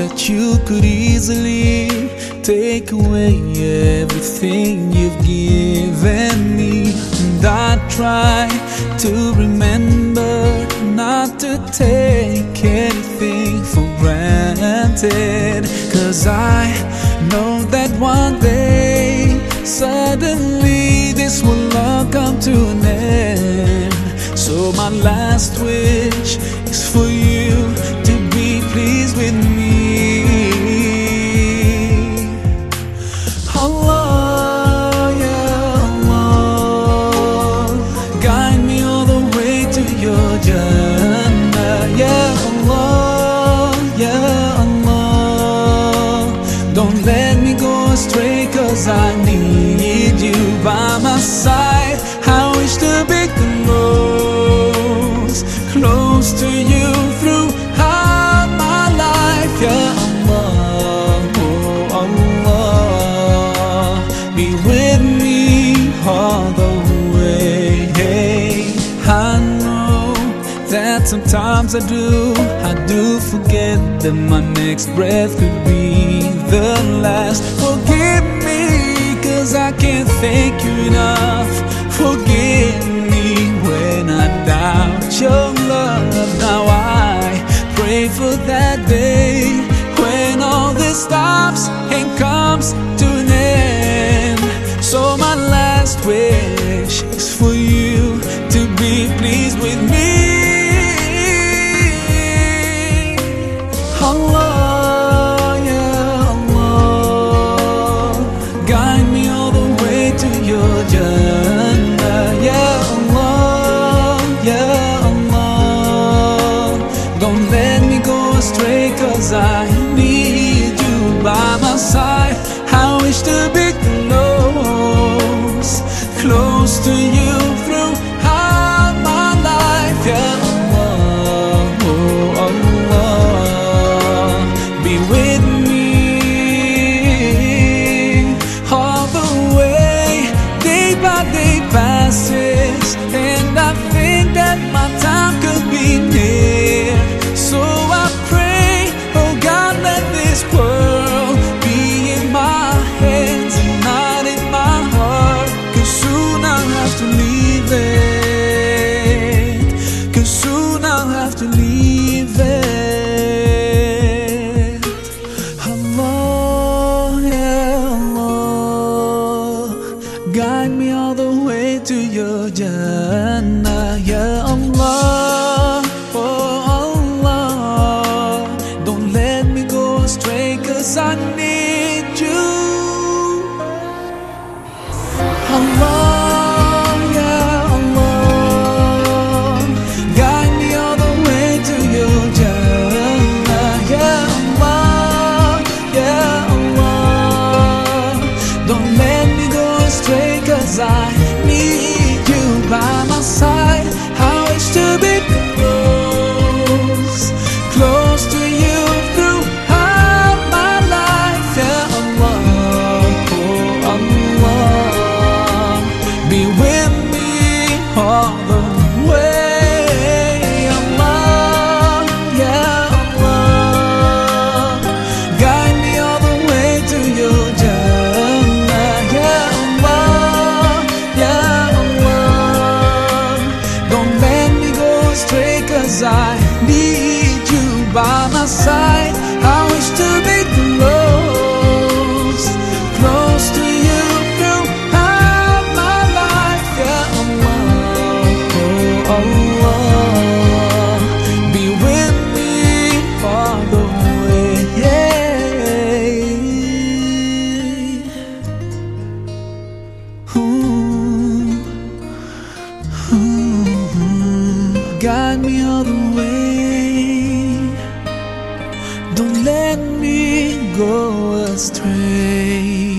that you could easily take away everything you've given me. And I try to remember not to take anything for granted. Cause I know that one day, suddenly, this will all come to an end. So, my last wish is for you cause I need you by my side. I wish to be close, close to you throughout my life. Yeah, Allah, oh Allah, be with me all the way. Hey, I know that sometimes I do, I do forget that my next breath could be the last. I can't thank you enough. Forgive me when I doubt your love. Now I pray for that day when all this stops and comes to an end. So my last wish is for you Day by day passes, and I think that my time guide me all the way to your Jannah, yeah, Allah, oh Allah, don't let me go astray, cause I I cause I need you by my side. I wish to be guide me all the way. Don't let me go astray.